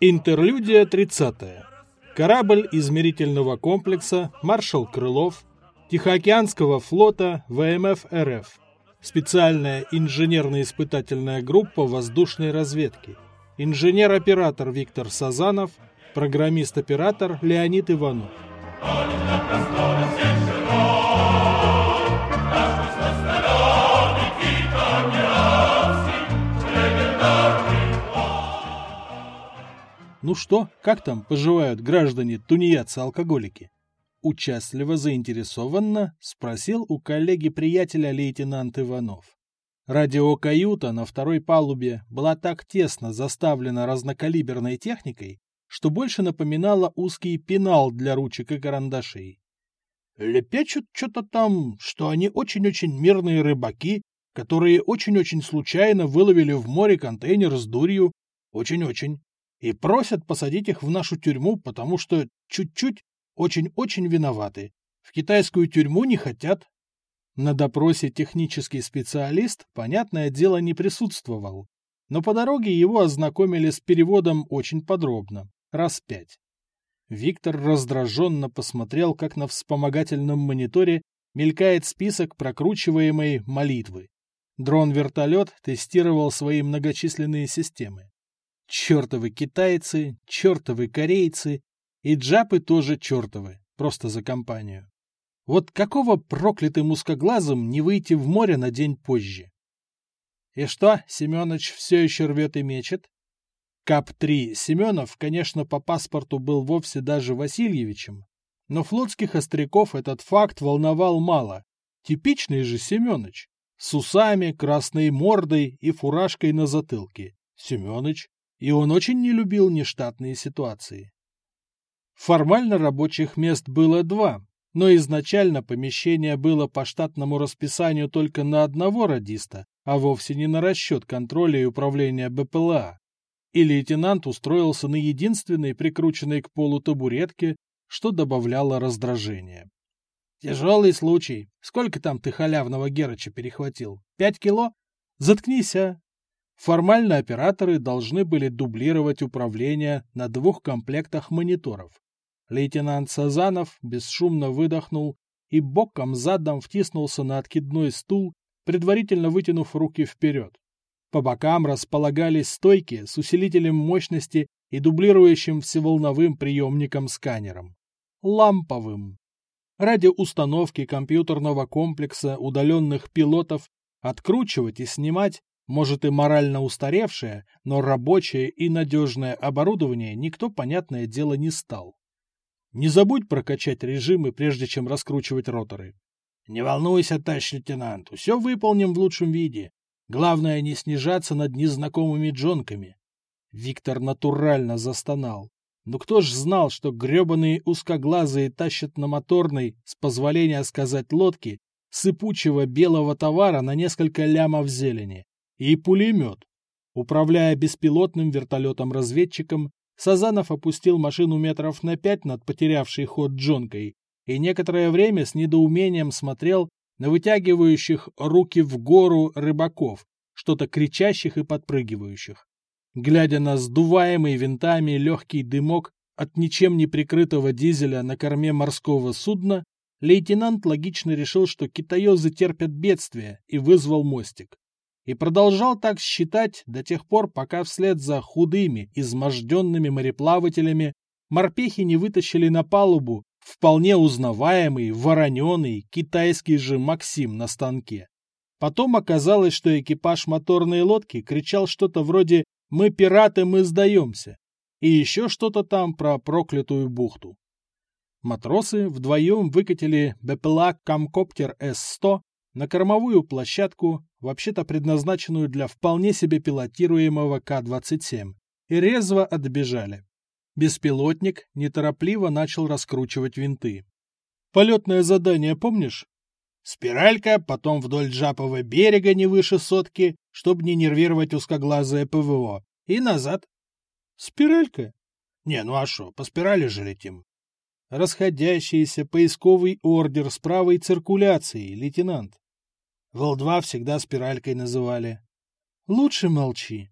Интерлюдия 30. Корабль измерительного комплекса «Маршал Крылов» Тихоокеанского флота ВМФ РФ. Специальная инженерно-испытательная группа воздушной разведки. Инженер-оператор Виктор Сазанов, программист-оператор Леонид Иванов. Ну что, как там поживают граждане тунеядцы-алкоголики? Участливо заинтересованно спросил у коллеги-приятеля лейтенант Иванов. Радиокаюта на второй палубе была так тесно заставлена разнокалиберной техникой, что больше напоминала узкий пенал для ручек и карандашей. Лепечут что-то там, что они очень-очень мирные рыбаки, которые очень-очень случайно выловили в море контейнер с дурью. Очень-очень и просят посадить их в нашу тюрьму, потому что чуть-чуть очень-очень виноваты. В китайскую тюрьму не хотят. На допросе технический специалист, понятное дело, не присутствовал, но по дороге его ознакомили с переводом очень подробно, раз пять. Виктор раздраженно посмотрел, как на вспомогательном мониторе мелькает список прокручиваемой молитвы. Дрон-вертолет тестировал свои многочисленные системы. Чертовы китайцы, чертовы корейцы и джапы тоже чертовы, просто за компанию. Вот какого проклятым узкоглазым не выйти в море на день позже? И что, Семенович все еще рвет и мечет? КАП-3 Семенов, конечно, по паспорту был вовсе даже Васильевичем, но флотских остряков этот факт волновал мало. Типичный же Семенович, с усами, красной мордой и фуражкой на затылке. Семенович, и он очень не любил нештатные ситуации. Формально рабочих мест было два, но изначально помещение было по штатному расписанию только на одного радиста, а вовсе не на расчет контроля и управления БПЛА. И лейтенант устроился на единственной прикрученной к полу табуретке, что добавляло раздражения. «Тяжелый случай. Сколько там ты халявного Герыча перехватил? Пять кило? Заткнись, а!» Формально операторы должны были дублировать управление на двух комплектах мониторов. Лейтенант Сазанов бесшумно выдохнул и боком задом втиснулся на откидной стул, предварительно вытянув руки вперед. По бокам располагались стойки с усилителем мощности и дублирующим всеволновым приемником-сканером. Ламповым. Ради установки компьютерного комплекса удаленных пилотов откручивать и снимать может и морально устаревшее, но рабочее и надежное оборудование никто, понятное дело, не стал. Не забудь прокачать режимы, прежде чем раскручивать роторы. Не волнуйся, товарищ лейтенант, все выполним в лучшем виде. Главное не снижаться над незнакомыми джонками. Виктор натурально застонал. Но кто ж знал, что гребаные узкоглазые тащат на моторной, с позволения сказать лодки, сыпучего белого товара на несколько лямов зелени. И пулемет. Управляя беспилотным вертолетом-разведчиком, Сазанов опустил машину метров на пять над потерявшей ход джонкой и некоторое время с недоумением смотрел на вытягивающих руки в гору рыбаков, что-то кричащих и подпрыгивающих. Глядя на сдуваемый винтами легкий дымок от ничем не прикрытого дизеля на корме морского судна, лейтенант логично решил, что китаёзы терпят бедствие, и вызвал мостик и продолжал так считать до тех пор, пока вслед за худыми, изможденными мореплавателями морпехи не вытащили на палубу вполне узнаваемый, вороненый китайский же Максим на станке. Потом оказалось, что экипаж моторной лодки кричал что-то вроде «Мы пираты, мы сдаемся!» и еще что-то там про проклятую бухту. Матросы вдвоем выкатили БПЛА «Камкоптер С-100» на кормовую площадку, вообще-то предназначенную для вполне себе пилотируемого К-27, и резво отбежали. Беспилотник неторопливо начал раскручивать винты. «Полетное задание помнишь?» «Спиралька, потом вдоль Джапового берега не выше сотки, чтобы не нервировать узкоглазое ПВО, и назад». «Спиралька?» «Не, ну а что, по спирали же летим». «Расходящийся поисковый ордер с правой циркуляцией, лейтенант». Вол-2 всегда спиралькой называли. Лучше молчи.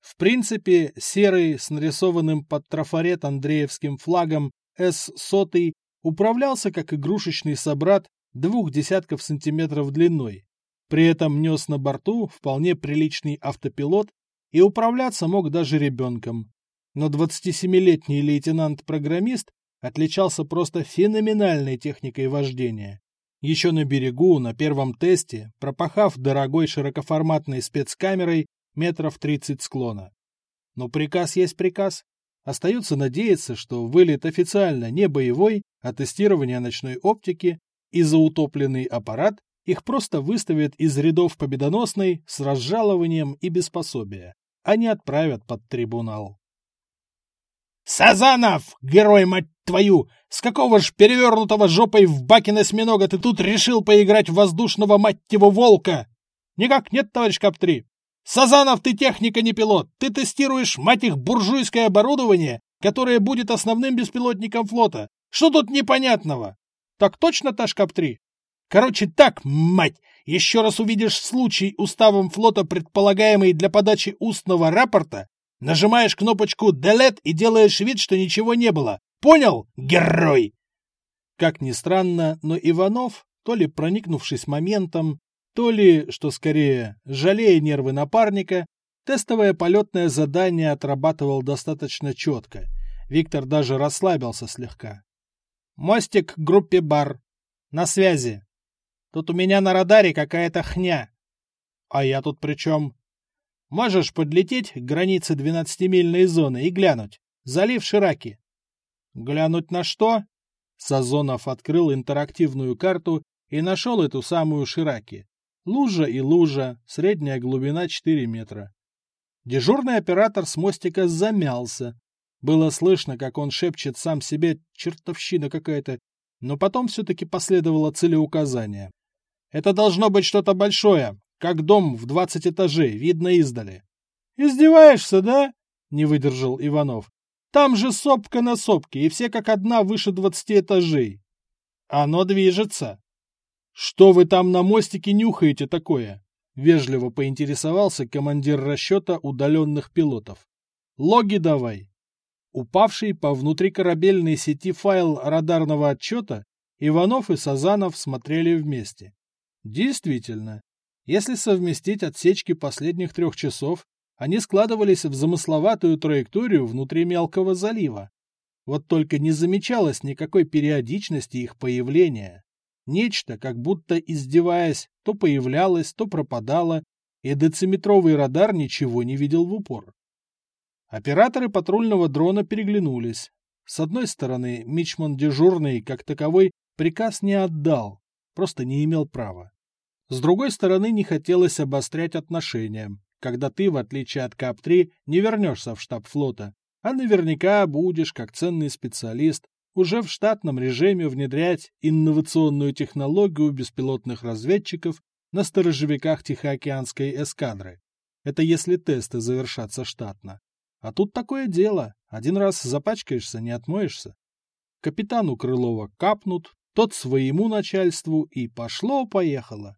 В принципе, серый с нарисованным под трафарет Андреевским флагом С-100 управлялся как игрушечный собрат двух десятков сантиметров длиной. При этом нес на борту вполне приличный автопилот и управляться мог даже ребенком. Но 27-летний лейтенант-программист отличался просто феноменальной техникой вождения. Еще на берегу, на первом тесте, пропахав дорогой широкоформатной спецкамерой метров 30 склона. Но приказ есть приказ. Остается надеяться, что вылет официально не боевой, а тестирование ночной оптики, и за утопленный аппарат их просто выставят из рядов победоносной с разжалованием и без пособия, а не отправят под трибунал. «Сазанов, герой, мать твою! С какого ж перевернутого жопой в баке осьминога ты тут решил поиграть в воздушного, мать его, волка? Никак нет, товарищ Кап-3. Сазанов, ты техника, не пилот. Ты тестируешь, мать их, буржуйское оборудование, которое будет основным беспилотником флота. Что тут непонятного? Так точно, Ташкап-3? Короче, так, мать, еще раз увидишь случай уставом флота, предполагаемый для подачи устного рапорта, нажимаешь кнопочку «Delete» и делаешь вид, что ничего не было. Понял, герой? Как ни странно, но Иванов, то ли проникнувшись моментом, то ли, что скорее, жалея нервы напарника, тестовое полетное задание отрабатывал достаточно четко. Виктор даже расслабился слегка. «Мостик к группе бар. На связи. Тут у меня на радаре какая-то хня. А я тут при чем? Можешь подлететь к границе двенадцатимильной зоны и глянуть. Залив Шираки. Глянуть на что? Сазонов открыл интерактивную карту и нашел эту самую Шираки. Лужа и лужа, средняя глубина 4 метра. Дежурный оператор с мостика замялся. Было слышно, как он шепчет сам себе «чертовщина какая-то», но потом все-таки последовало целеуказание. Это должно быть что-то большое, как дом в двадцать этажей, видно издали. — Издеваешься, да? — не выдержал Иванов. — Там же сопка на сопке, и все как одна выше двадцати этажей. — Оно движется. — Что вы там на мостике нюхаете такое? — вежливо поинтересовался командир расчета удаленных пилотов. — Логи давай. Упавший по внутрикорабельной сети файл радарного отчета Иванов и Сазанов смотрели вместе. Действительно, если совместить отсечки последних трех часов, они складывались в замысловатую траекторию внутри мелкого залива. Вот только не замечалось никакой периодичности их появления. Нечто, как будто издеваясь, то появлялось, то пропадало, и дециметровый радар ничего не видел в упор. Операторы патрульного дрона переглянулись. С одной стороны, Мичман дежурный, как таковой, приказ не отдал, просто не имел права. С другой стороны, не хотелось обострять отношения, когда ты, в отличие от КАП-3, не вернешься в штаб флота, а наверняка будешь, как ценный специалист, уже в штатном режиме внедрять инновационную технологию беспилотных разведчиков на сторожевиках Тихоокеанской эскадры. Это если тесты завершатся штатно. А тут такое дело. Один раз запачкаешься, не отмоешься. Капитану Крылова капнут, тот своему начальству, и пошло-поехало.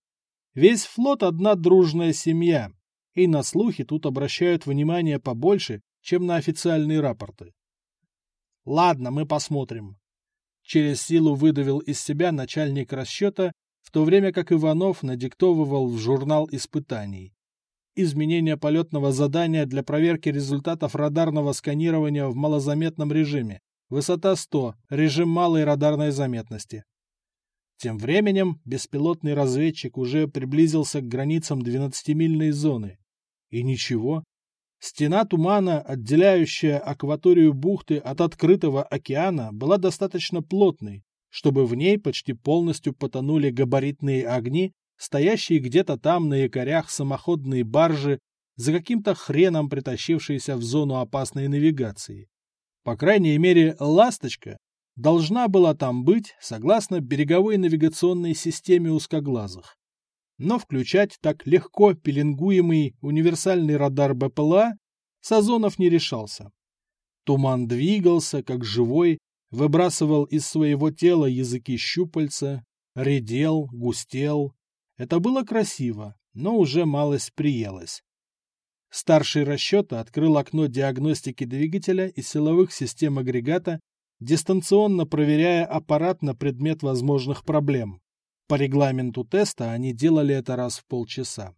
Весь флот одна дружная семья, и на слухи тут обращают внимание побольше, чем на официальные рапорты. Ладно, мы посмотрим. Через силу выдавил из себя начальник расчета, в то время как Иванов надиктовывал в журнал испытаний. Изменение полетного задания для проверки результатов радарного сканирования в малозаметном режиме. Высота 100, режим малой радарной заметности. Тем временем беспилотный разведчик уже приблизился к границам 12-мильной зоны. И ничего. Стена тумана, отделяющая акваторию бухты от открытого океана, была достаточно плотной, чтобы в ней почти полностью потонули габаритные огни, стоящие где-то там на якорях самоходные баржи, за каким-то хреном притащившиеся в зону опасной навигации. По крайней мере, «Ласточка» должна была там быть, согласно береговой навигационной системе узкоглазых. Но включать так легко пеленгуемый универсальный радар БПЛА Сазонов не решался. Туман двигался, как живой, выбрасывал из своего тела языки щупальца, редел, густел. Это было красиво, но уже малость приелось. Старший расчета открыл окно диагностики двигателя и силовых систем агрегата, дистанционно проверяя аппарат на предмет возможных проблем. По регламенту теста они делали это раз в полчаса.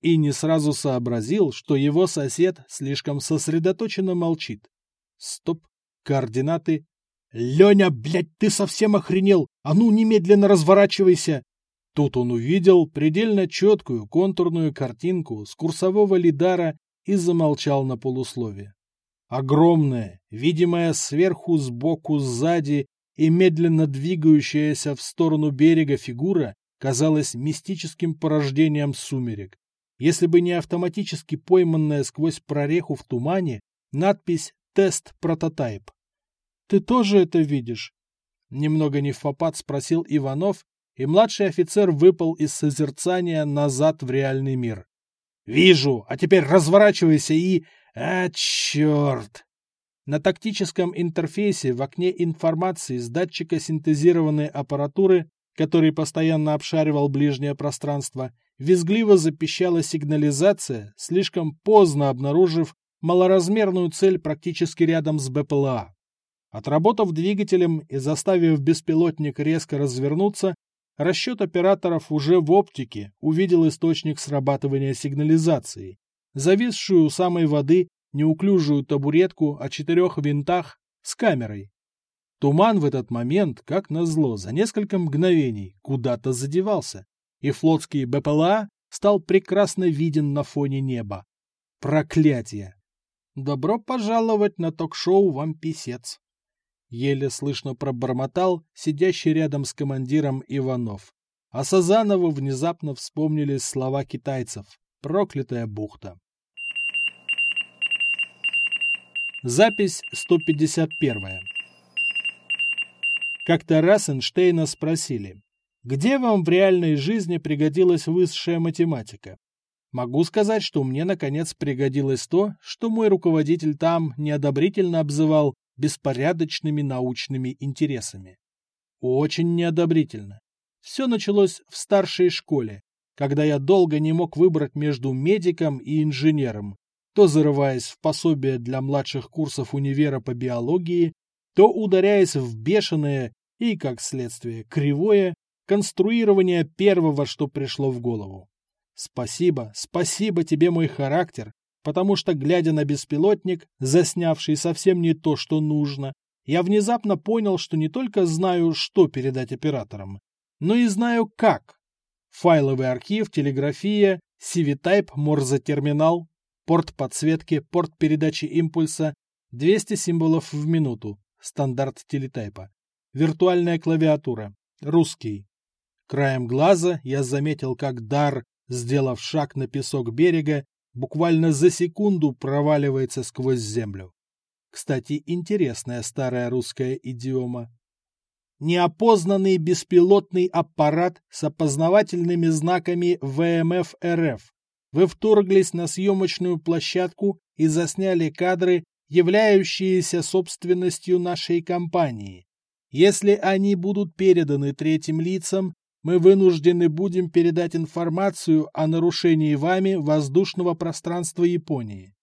И не сразу сообразил, что его сосед слишком сосредоточенно молчит. Стоп, координаты. «Леня, блядь, ты совсем охренел! А ну, немедленно разворачивайся!» Тут он увидел предельно четкую контурную картинку с курсового лидара и замолчал на полуслове. Огромная, видимая сверху, сбоку, сзади и медленно двигающаяся в сторону берега фигура казалась мистическим порождением сумерек. Если бы не автоматически пойманная сквозь прореху в тумане надпись «Тест прототайп». «Ты тоже это видишь?» Немного не в попад спросил Иванов, и младший офицер выпал из созерцания назад в реальный мир. «Вижу, а теперь разворачивайся и... А, черт!» На тактическом интерфейсе в окне информации с датчика синтезированной аппаратуры, который постоянно обшаривал ближнее пространство, визгливо запищала сигнализация, слишком поздно обнаружив малоразмерную цель практически рядом с БПЛА. Отработав двигателем и заставив беспилотник резко развернуться, расчет операторов уже в оптике увидел источник срабатывания сигнализации, зависшую у самой воды неуклюжую табуретку о четырех винтах с камерой. Туман в этот момент, как назло, за несколько мгновений куда-то задевался, и флотский БПЛА стал прекрасно виден на фоне неба. Проклятие! Добро пожаловать на ток-шоу «Вам писец». Еле слышно пробормотал сидящий рядом с командиром Иванов. А Сазанову внезапно вспомнились слова китайцев «Проклятая бухта». Запись 151. Как-то раз Эйнштейна спросили, где вам в реальной жизни пригодилась высшая математика? Могу сказать, что мне наконец пригодилось то, что мой руководитель там неодобрительно обзывал беспорядочными научными интересами. Очень неодобрительно. Все началось в старшей школе, когда я долго не мог выбрать между медиком и инженером, то зарываясь в пособие для младших курсов универа по биологии, то ударяясь в бешеное и, как следствие, кривое конструирование первого, что пришло в голову. Спасибо, спасибо тебе, мой характер, потому что, глядя на беспилотник, заснявший совсем не то, что нужно, я внезапно понял, что не только знаю, что передать операторам, но и знаю, как. Файловый архив, телеграфия, CV-Type, Морзе-терминал, порт подсветки, порт передачи импульса, 200 символов в минуту, стандарт телетайпа, виртуальная клавиатура, русский. Краем глаза я заметил, как Дар, сделав шаг на песок берега, буквально за секунду проваливается сквозь землю. Кстати, интересная старая русская идиома. Неопознанный беспилотный аппарат с опознавательными знаками ВМФ РФ. Вы вторглись на съемочную площадку и засняли кадры, являющиеся собственностью нашей компании. Если они будут переданы третьим лицам, мы вынуждены будем передать информацию о нарушении вами воздушного пространства Японии.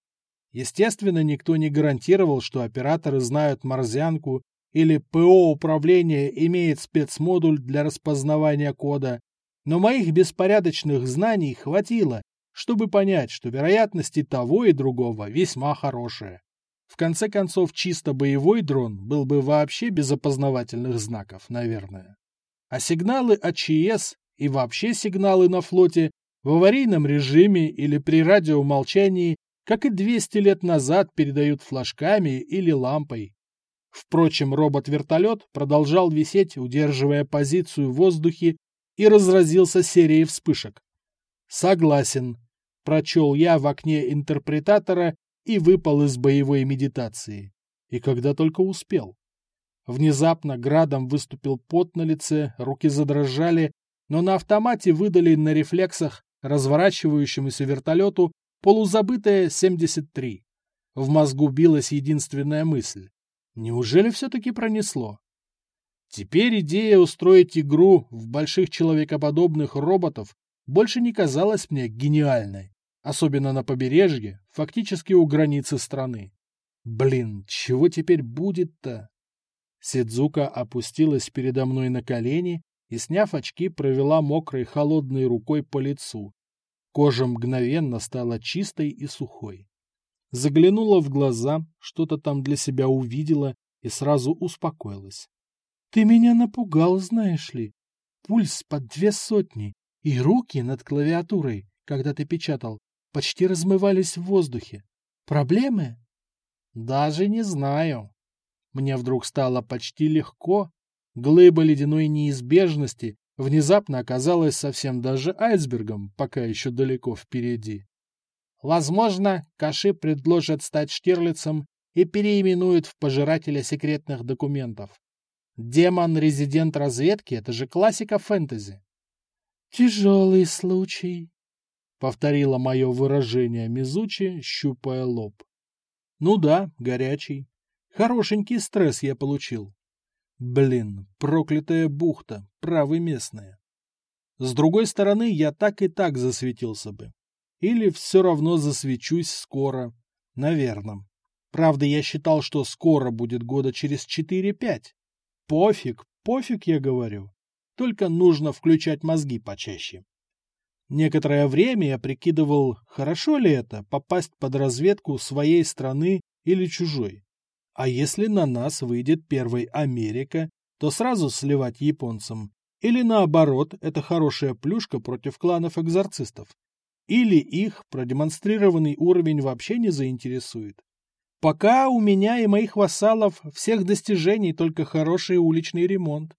Естественно, никто не гарантировал, что операторы знают морзянку или ПО управления имеет спецмодуль для распознавания кода, но моих беспорядочных знаний хватило, чтобы понять, что вероятности того и другого весьма хорошие. В конце концов, чисто боевой дрон был бы вообще без опознавательных знаков, наверное а сигналы АЧС и вообще сигналы на флоте в аварийном режиме или при радиомолчании, как и 200 лет назад, передают флажками или лампой. Впрочем, робот-вертолет продолжал висеть, удерживая позицию в воздухе, и разразился серией вспышек. «Согласен», — прочел я в окне интерпретатора и выпал из боевой медитации. И когда только успел. Внезапно градом выступил пот на лице, руки задрожали, но на автомате выдали на рефлексах разворачивающемуся вертолету полузабытое 73. В мозгу билась единственная мысль. Неужели все-таки пронесло? Теперь идея устроить игру в больших человекоподобных роботов больше не казалась мне гениальной. особенно на побережье, фактически у границы страны. Блин, чего теперь будет-то? Сидзука опустилась передо мной на колени и, сняв очки, провела мокрой холодной рукой по лицу. Кожа мгновенно стала чистой и сухой. Заглянула в глаза, что-то там для себя увидела и сразу успокоилась. — Ты меня напугал, знаешь ли. Пульс под две сотни, и руки над клавиатурой, когда ты печатал, почти размывались в воздухе. Проблемы? Даже не знаю. Мне вдруг стало почти легко. Глыба ледяной неизбежности внезапно оказалась совсем даже айсбергом, пока еще далеко впереди. Возможно, Каши предложат стать Штирлицем и переименуют в пожирателя секретных документов. Демон-резидент разведки — это же классика фэнтези. «Тяжелый случай», — повторила мое выражение Мизучи, щупая лоб. «Ну да, горячий. Хорошенький стресс я получил. Блин, проклятая бухта, правы местные. С другой стороны, я так и так засветился бы. Или все равно засвечусь скоро. Наверное. Правда, я считал, что скоро будет года через 4-5. Пофиг, пофиг, я говорю. Только нужно включать мозги почаще. Некоторое время я прикидывал, хорошо ли это попасть под разведку своей страны или чужой. А если на нас выйдет первой Америка, то сразу сливать японцам. Или наоборот, это хорошая плюшка против кланов экзорцистов. Или их продемонстрированный уровень вообще не заинтересует. Пока у меня и моих вассалов всех достижений только хороший уличный ремонт.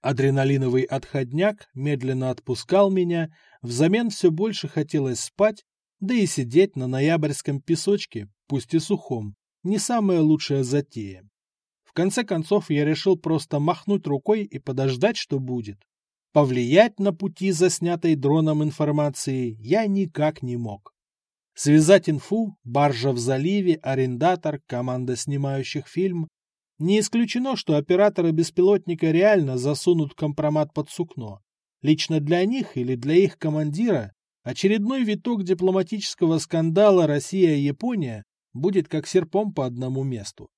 Адреналиновый отходняк медленно отпускал меня, взамен все больше хотелось спать, да и сидеть на ноябрьском песочке, пусть и сухом, не самая лучшая затея. В конце концов я решил просто махнуть рукой и подождать, что будет. Повлиять на пути заснятой дроном информации я никак не мог. Связать инфу, баржа в заливе, арендатор, команда снимающих фильм. Не исключено, что операторы беспилотника реально засунут компромат под сукно. Лично для них или для их командира очередной виток дипломатического скандала Россия-Япония будет как серпом по одному месту.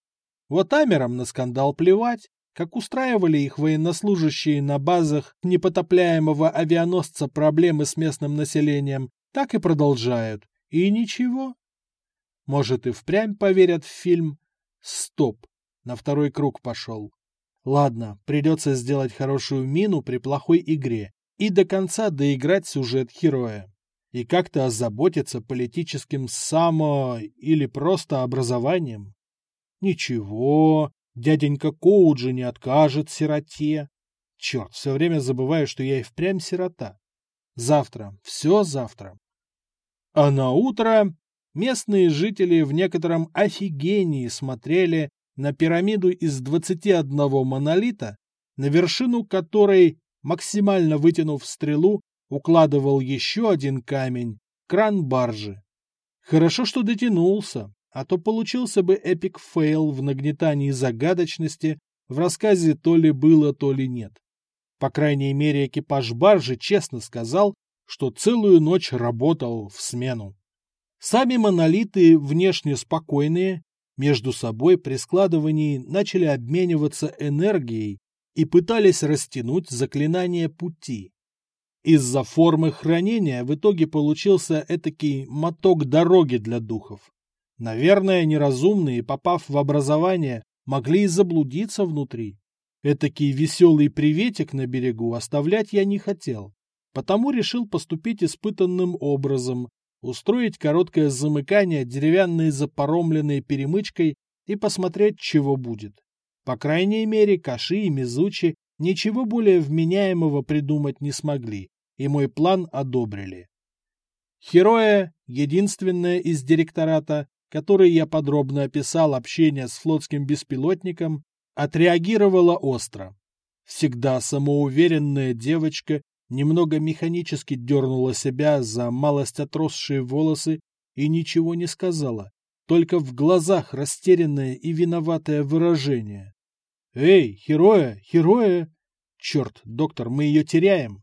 Вот амерам на скандал плевать, как устраивали их военнослужащие на базах непотопляемого авианосца проблемы с местным населением, так и продолжают. И ничего. Может, и впрямь поверят в фильм? Стоп. На второй круг пошел. Ладно, придется сделать хорошую мину при плохой игре и до конца доиграть сюжет героя. И как-то озаботиться политическим само... или просто образованием. Ничего, дяденька Коуджи не откажет сироте. Черт, все время забываю, что я и впрямь сирота. Завтра, все завтра. А на утро местные жители в некотором офигении смотрели на пирамиду из 21 монолита, на вершину которой, максимально вытянув стрелу, укладывал еще один камень, кран баржи. Хорошо, что дотянулся, а то получился бы epic fail в нагнетании загадочности в рассказе то ли было, то ли нет. По крайней мере, экипаж баржи честно сказал, что целую ночь работал в смену. Сами монолиты, внешне спокойные, между собой при складывании начали обмениваться энергией и пытались растянуть заклинание пути. Из-за формы хранения в итоге получился этакий моток дороги для духов. Наверное, неразумные, попав в образование, могли и заблудиться внутри. Этакий веселый приветик на берегу оставлять я не хотел. Потому решил поступить испытанным образом, устроить короткое замыкание деревянной запоромленной перемычкой и посмотреть, чего будет. По крайней мере, Каши и Мизучи ничего более вменяемого придумать не смогли, и мой план одобрили. Хероя, единственная из директората, которой я подробно описал общение с флотским беспилотником, отреагировала остро. Всегда самоуверенная девочка немного механически дернула себя за малость отросшие волосы и ничего не сказала, только в глазах растерянное и виноватое выражение. «Эй, Хероя, Хероя!» «Черт, доктор, мы ее теряем!»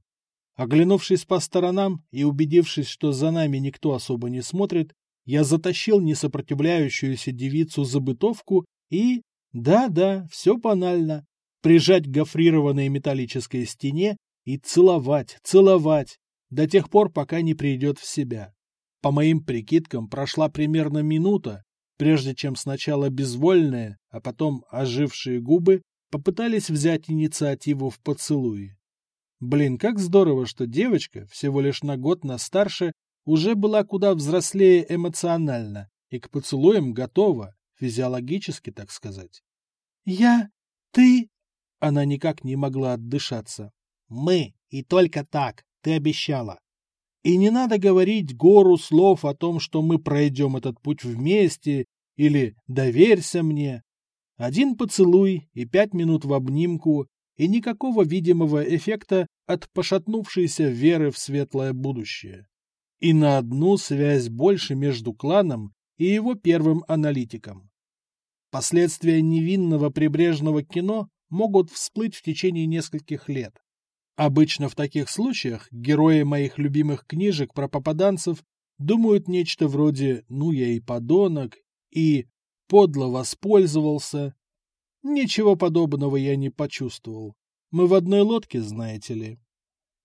Оглянувшись по сторонам и убедившись, что за нами никто особо не смотрит, я затащил несопротивляющуюся девицу за бытовку и... Да-да, все банально. Прижать к гофрированной металлической стене и целовать, целовать, до тех пор, пока не придет в себя. По моим прикидкам, прошла примерно минута, прежде чем сначала безвольные, а потом ожившие губы попытались взять инициативу в поцелуи. Блин, как здорово, что девочка, всего лишь на год нас старше, уже была куда взрослее эмоционально и к поцелуям готова, физиологически, так сказать. «Я... ты...» Она никак не могла отдышаться. «Мы, и только так, ты обещала». И не надо говорить гору слов о том, что мы пройдем этот путь вместе, или «доверься мне». Один поцелуй и пять минут в обнимку, и никакого видимого эффекта от пошатнувшейся веры в светлое будущее. И на одну связь больше между кланом и его первым аналитиком. Последствия невинного прибрежного кино могут всплыть в течение нескольких лет. Обычно в таких случаях герои моих любимых книжек про попаданцев думают нечто вроде «ну я и подонок» и «подло воспользовался». Ничего подобного я не почувствовал. Мы в одной лодке, знаете ли.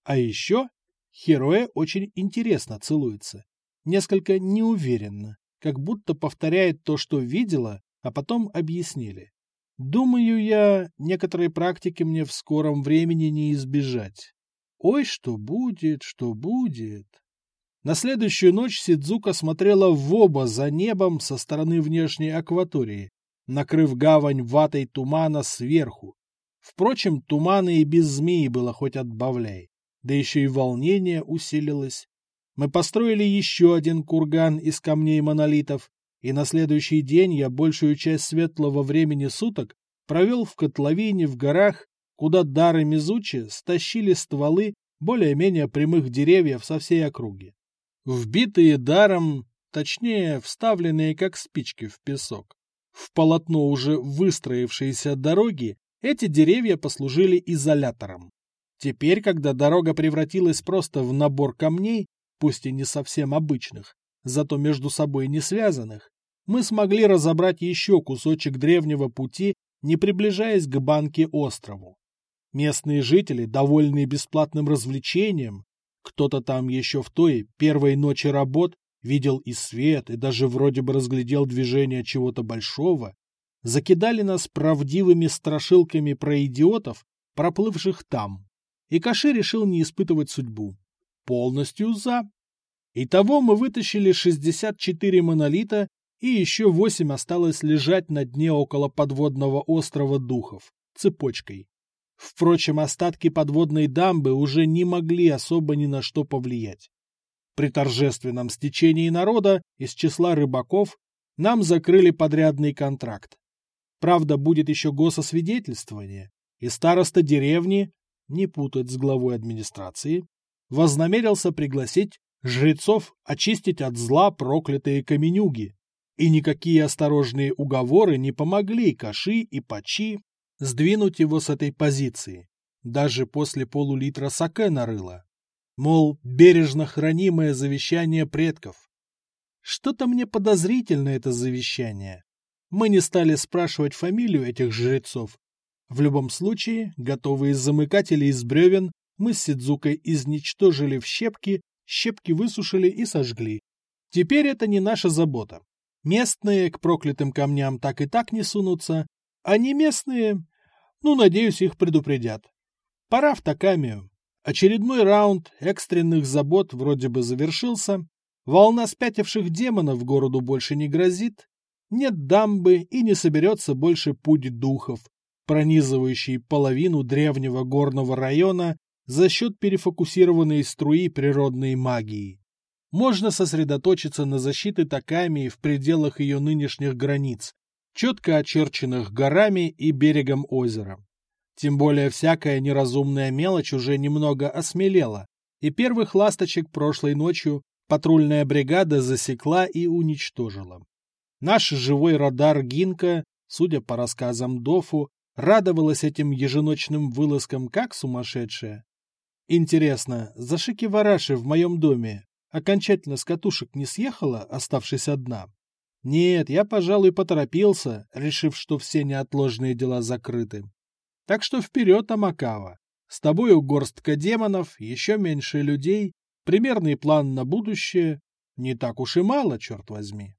А еще Хероя очень интересно целуется. Несколько неуверенно, как будто повторяет то, что видела, а потом объяснили. Думаю я, некоторые практики мне в скором времени не избежать. Ой, что будет, что будет. На следующую ночь Сидзука смотрела в оба за небом со стороны внешней акватории, накрыв гавань ватой тумана сверху. Впрочем, тумана и без змеи было хоть отбавляй. Да еще и волнение усилилось. Мы построили еще один курган из камней монолитов, и на следующий день я большую часть светлого времени суток провел в котловине в горах, куда дары Мизучи стащили стволы более-менее прямых деревьев со всей округи. Вбитые даром, точнее, вставленные как спички в песок. В полотно уже выстроившейся дороги эти деревья послужили изолятором. Теперь, когда дорога превратилась просто в набор камней, пусть и не совсем обычных, зато между собой не связанных, мы смогли разобрать еще кусочек древнего пути, не приближаясь к банке острову. Местные жители, довольные бесплатным развлечением, кто-то там еще в той первой ночи работ видел и свет, и даже вроде бы разглядел движение чего-то большого, закидали нас правдивыми страшилками про идиотов, проплывших там. И Каши решил не испытывать судьбу. Полностью за. Итого мы вытащили 64 монолита и еще восемь осталось лежать на дне около подводного острова Духов, цепочкой. Впрочем, остатки подводной дамбы уже не могли особо ни на что повлиять. При торжественном стечении народа из числа рыбаков нам закрыли подрядный контракт. Правда, будет еще гососвидетельствование, и староста деревни, не путать с главой администрации, вознамерился пригласить жрецов очистить от зла проклятые каменюги, и никакие осторожные уговоры не помогли Каши и Пачи сдвинуть его с этой позиции, даже после полулитра саке нарыла. Мол, бережно хранимое завещание предков. Что-то мне подозрительно это завещание. Мы не стали спрашивать фамилию этих жрецов. В любом случае, готовые замыкатели из бревен мы с Сидзукой изничтожили в щепки, щепки высушили и сожгли. Теперь это не наша забота. Местные к проклятым камням так и так не сунутся, а не местные, ну, надеюсь, их предупредят. Пора в Такамию. Очередной раунд экстренных забот вроде бы завершился, волна спятивших демонов городу больше не грозит, нет дамбы и не соберется больше путь духов, пронизывающий половину древнего горного района за счет перефокусированной струи природной магии можно сосредоточиться на защите Такамии в пределах ее нынешних границ, четко очерченных горами и берегом озера. Тем более всякая неразумная мелочь уже немного осмелела, и первых ласточек прошлой ночью патрульная бригада засекла и уничтожила. Наш живой радар Гинка, судя по рассказам Дофу, радовалась этим еженочным вылазкам как сумасшедшая. Интересно, Зашики Вараши в моем доме окончательно с катушек не съехала, оставшись одна? Нет, я, пожалуй, поторопился, решив, что все неотложные дела закрыты. Так что вперед, Амакава. С тобою горстка демонов, еще меньше людей, примерный план на будущее. Не так уж и мало, черт возьми.